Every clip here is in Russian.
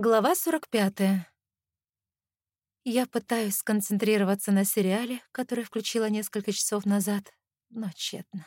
Глава 45. Я пытаюсь сконцентрироваться на сериале, который включила несколько часов назад, но тщетно.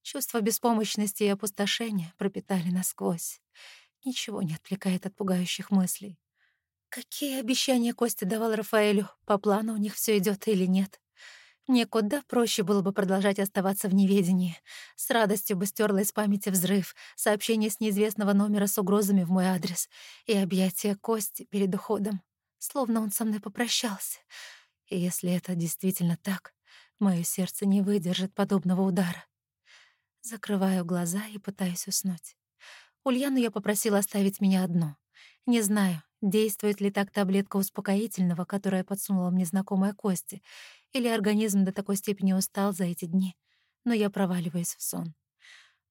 Чувство беспомощности и опустошения пропитали насквозь. Ничего не отвлекает от пугающих мыслей. Какие обещания Костя давал Рафаэлю? По плану у них все идет или нет? Мне куда проще было бы продолжать оставаться в неведении. С радостью бы стерла из памяти взрыв, сообщение с неизвестного номера с угрозами в мой адрес и объятия Кости перед уходом. Словно он со мной попрощался. И если это действительно так, мое сердце не выдержит подобного удара. Закрываю глаза и пытаюсь уснуть. Ульяну я попросила оставить меня одну. Не знаю, действует ли так таблетка успокоительного, которая подсунула мне знакомая Кости, или организм до такой степени устал за эти дни, но я проваливаюсь в сон.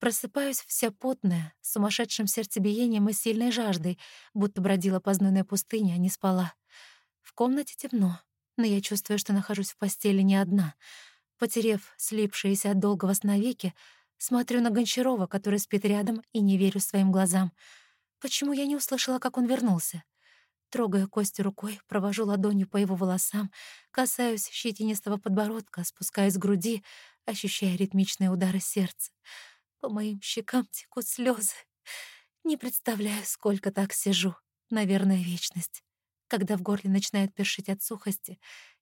Просыпаюсь вся потная, с сумасшедшим сердцебиением и сильной жаждой, будто бродила по знойной пустыне, а не спала. В комнате темно, но я чувствую, что нахожусь в постели не одна. Потерев слипшиеся от долгого сна веки, смотрю на Гончарова, который спит рядом, и не верю своим глазам. Почему я не услышала, как он вернулся? Трогая Костю рукой, провожу ладонью по его волосам, касаюсь щетинистого подбородка, спускаюсь к груди, ощущая ритмичные удары сердца. По моим щекам текут слезы. Не представляю, сколько так сижу. Наверное, вечность. Когда в горле начинает першить от сухости,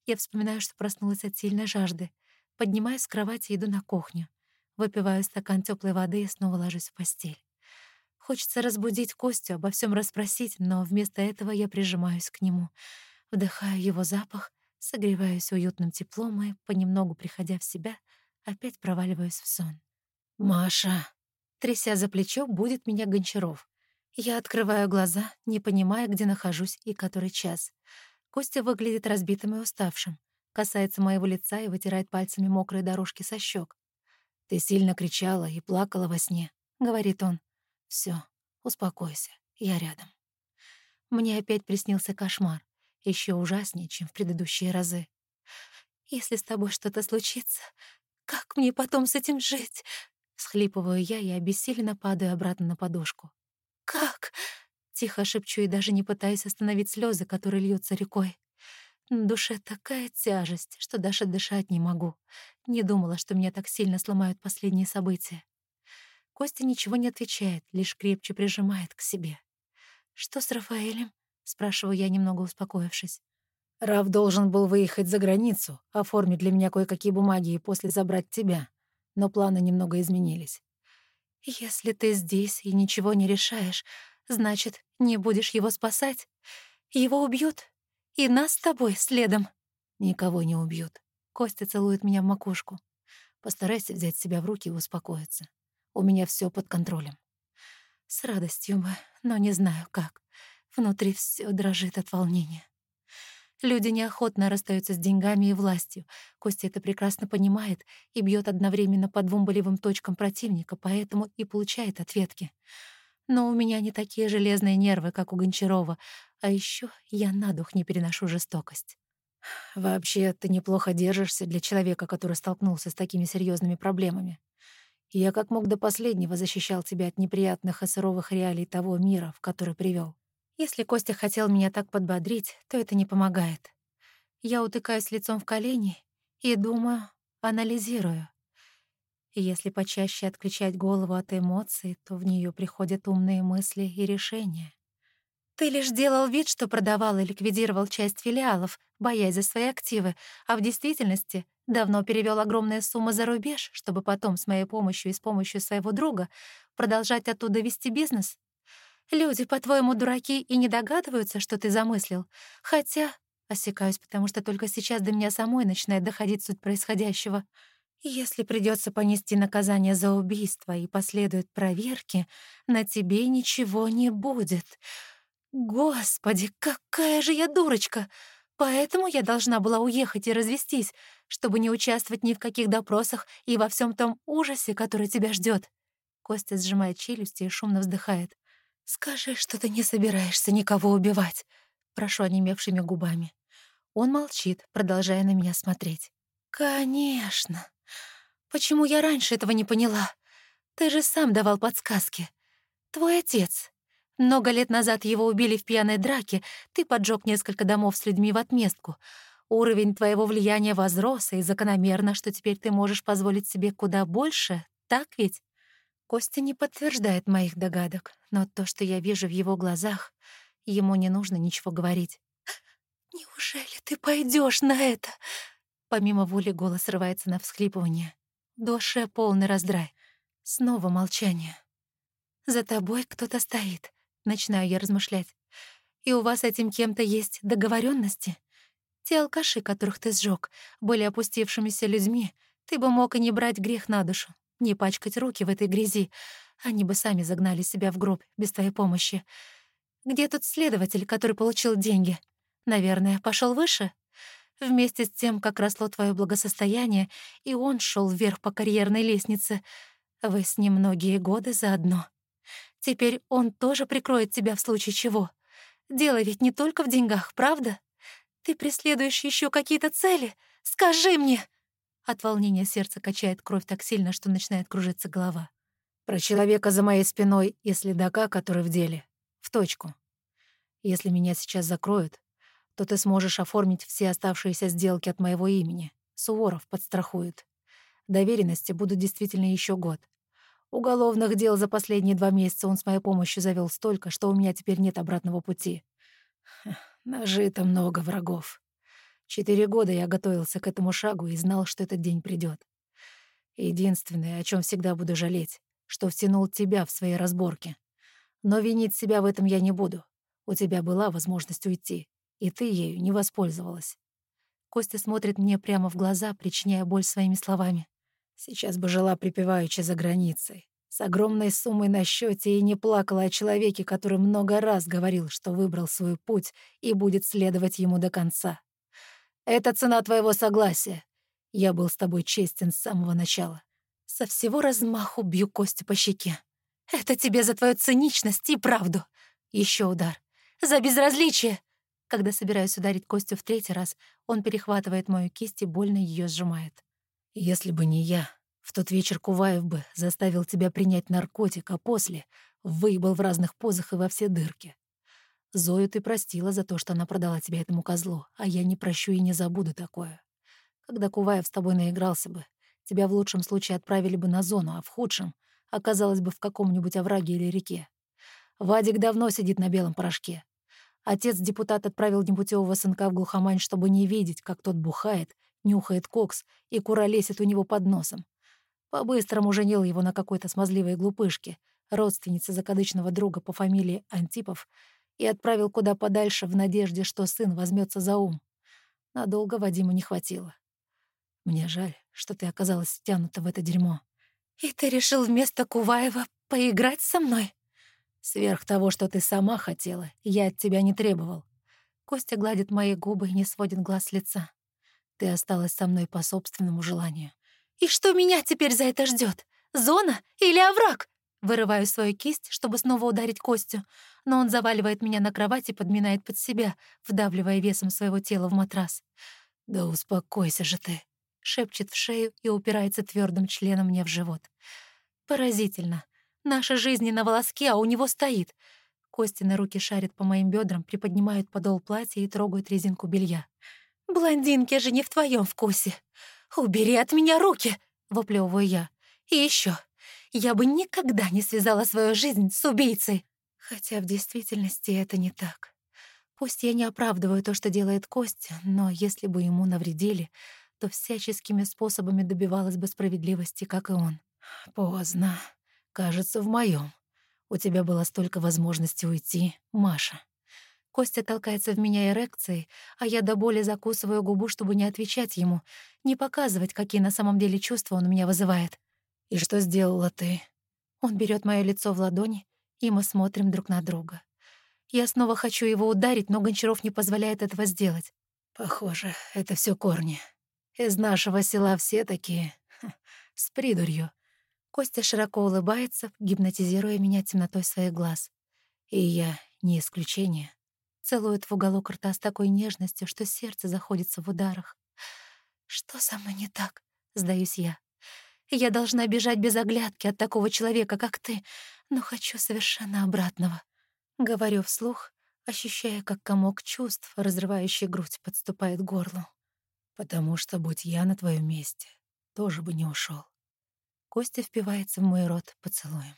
я вспоминаю, что проснулась от сильной жажды. Поднимаюсь с кровати и иду на кухню. Выпиваю стакан теплой воды и снова ложусь в постель. Хочется разбудить Костю, обо всем расспросить, но вместо этого я прижимаюсь к нему. Вдыхаю его запах, согреваюсь уютным теплом и, понемногу приходя в себя, опять проваливаюсь в сон. «Маша!» Тряся за плечо, будет меня Гончаров. Я открываю глаза, не понимая, где нахожусь и который час. Костя выглядит разбитым и уставшим, касается моего лица и вытирает пальцами мокрые дорожки со щек. «Ты сильно кричала и плакала во сне», — говорит он. Все, успокойся, я рядом. Мне опять приснился кошмар, еще ужаснее, чем в предыдущие разы. Если с тобой что-то случится, как мне потом с этим жить? Схлипываю я и обессиленно падаю обратно на подушку. Как? Тихо шепчу и даже не пытаюсь остановить слезы, которые льются рекой. На душе такая тяжесть, что даже дышать не могу. Не думала, что меня так сильно сломают последние события. Костя ничего не отвечает, лишь крепче прижимает к себе. «Что с Рафаэлем?» — спрашиваю я, немного успокоившись. «Раф должен был выехать за границу, оформить для меня кое-какие бумаги и после забрать тебя. Но планы немного изменились». «Если ты здесь и ничего не решаешь, значит, не будешь его спасать? Его убьют? И нас с тобой следом?» «Никого не убьют». Костя целует меня в макушку. Постарайся взять себя в руки и успокоиться. У меня все под контролем. С радостью бы, но не знаю как. Внутри все дрожит от волнения. Люди неохотно расстаются с деньгами и властью. Костя это прекрасно понимает и бьет одновременно по двум болевым точкам противника, поэтому и получает ответки. Но у меня не такие железные нервы, как у Гончарова, а еще я на дух не переношу жестокость. Вообще, ты неплохо держишься для человека, который столкнулся с такими серьезными проблемами. Я как мог до последнего защищал тебя от неприятных и суровых реалий того мира, в который привел. Если Костя хотел меня так подбодрить, то это не помогает. Я утыкаюсь лицом в колени и думаю, анализирую. Если почаще отключать голову от эмоций, то в нее приходят умные мысли и решения. Ты лишь делал вид, что продавал и ликвидировал часть филиалов, боясь за свои активы, а в действительности давно перевел огромные суммы за рубеж, чтобы потом с моей помощью и с помощью своего друга продолжать оттуда вести бизнес. Люди, по-твоему, дураки и не догадываются, что ты замыслил. Хотя, осекаюсь, потому что только сейчас до меня самой начинает доходить суть происходящего. Если придется понести наказание за убийство и последуют проверки, на тебе ничего не будет. Господи, какая же я дурочка! Поэтому я должна была уехать и развестись, чтобы не участвовать ни в каких допросах и во всем том ужасе, который тебя ждет. Костя сжимает челюсти и шумно вздыхает. «Скажи, что ты не собираешься никого убивать», — прошу онемевшими губами. Он молчит, продолжая на меня смотреть. «Конечно. Почему я раньше этого не поняла? Ты же сам давал подсказки. Твой отец. Много лет назад его убили в пьяной драке, ты поджег несколько домов с людьми в отместку. Уровень твоего влияния возрос, и закономерно, что теперь ты можешь позволить себе куда больше, так ведь? Костя не подтверждает моих догадок, но то, что я вижу в его глазах, ему не нужно ничего говорить. «Неужели ты пойдешь на это?» Помимо воли голос срывается на всхлипывание. Душе полный раздрай. Снова молчание. «За тобой кто-то стоит», — начинаю я размышлять. «И у вас этим кем-то есть договоренности? Те алкаши, которых ты сжег, были опустившимися людьми, ты бы мог и не брать грех на душу, не пачкать руки в этой грязи. Они бы сами загнали себя в гроб без твоей помощи. Где тут следователь, который получил деньги? Наверное, пошел выше?» Вместе с тем, как росло твое благосостояние, и он шел вверх по карьерной лестнице. Вы с ним многие годы заодно. Теперь он тоже прикроет тебя в случае чего. Дело ведь не только в деньгах, правда? Ты преследуешь еще какие-то цели? Скажи мне!» От волнения сердце качает кровь так сильно, что начинает кружиться голова. «Про человека за моей спиной и следака, который в деле. В точку. Если меня сейчас закроют, то ты сможешь оформить все оставшиеся сделки от моего имени. Суворов подстрахует. Доверенности будут действительно еще год. Уголовных дел за последние два месяца он с моей помощью завел столько, что у меня теперь нет обратного пути. Нажито много врагов. Четыре года я готовился к этому шагу и знал, что этот день придет. Единственное, о чем всегда буду жалеть, что втянул тебя в свои разборки. Но винить себя в этом я не буду. У тебя была возможность уйти и ты ею не воспользовалась. Костя смотрит мне прямо в глаза, причиняя боль своими словами. Сейчас бы жила припеваючи за границей, с огромной суммой на счете и не плакала о человеке, который много раз говорил, что выбрал свой путь и будет следовать ему до конца. Это цена твоего согласия. Я был с тобой честен с самого начала. Со всего размаху бью Костю по щеке. Это тебе за твою циничность и правду. Еще удар. За безразличие. Когда собираюсь ударить Костю в третий раз, он перехватывает мою кисть и больно ее сжимает. «Если бы не я, в тот вечер Куваев бы заставил тебя принять наркотик, а после выебал в разных позах и во все дырки. Зою ты простила за то, что она продала тебя этому козлу, а я не прощу и не забуду такое. Когда Куваев с тобой наигрался бы, тебя в лучшем случае отправили бы на зону, а в худшем оказалось бы в каком-нибудь овраге или реке. Вадик давно сидит на белом порошке, Отец-депутат отправил непутевого сынка в глухомань, чтобы не видеть, как тот бухает, нюхает кокс и куролесит у него под носом. По-быстрому женил его на какой-то смазливой глупышке, родственнице закадычного друга по фамилии Антипов, и отправил куда подальше в надежде, что сын возьмется за ум. Надолго Вадиму не хватило. Мне жаль, что ты оказалась втянута в это дерьмо. «И ты решил вместо Куваева поиграть со мной?» Сверх того, что ты сама хотела, я от тебя не требовал. Костя гладит мои губы и не сводит глаз с лица. Ты осталась со мной по собственному желанию. И что меня теперь за это ждет? Зона или овраг? Вырываю свою кисть, чтобы снова ударить Костю, но он заваливает меня на кровать и подминает под себя, вдавливая весом своего тела в матрас. «Да успокойся же ты», — шепчет в шею и упирается твердым членом мне в живот. Поразительно. Наша жизнь на волоске, а у него стоит. Костины руки шарят по моим бедрам, приподнимают подол платья и трогают резинку белья. «Блондинки же не в твоем вкусе. Убери от меня руки!» — выплевываю я. «И еще, я бы никогда не связала свою жизнь с убийцей. Хотя в действительности это не так. Пусть я не оправдываю то, что делает Костя, но если бы ему навредили, то всяческими способами добивалась бы справедливости, как и он. Поздно. Кажется, в моем. У тебя было столько возможностей уйти, Маша. Костя толкается в меня эрекцией, а я до боли закусываю губу, чтобы не отвечать ему, не показывать, какие на самом деле чувства он у меня вызывает. «И что сделала ты?» Он берет мое лицо в ладони, и мы смотрим друг на друга. Я снова хочу его ударить, но Гончаров не позволяет этого сделать. Похоже, это все корни. Из нашего села все такие... с придурью. Костя широко улыбается, гипнотизируя меня темнотой своих глаз. И я не исключение. Целует в уголок рта с такой нежностью, что сердце заходится в ударах. «Что со мной не так?» — сдаюсь я. «Я должна бежать без оглядки от такого человека, как ты, но хочу совершенно обратного». Говорю вслух, ощущая, как комок чувств, разрывающий грудь, подступает к горлу. «Потому что, будь я на твоем месте, тоже бы не ушел. Костя впивается в мой рот поцелуем.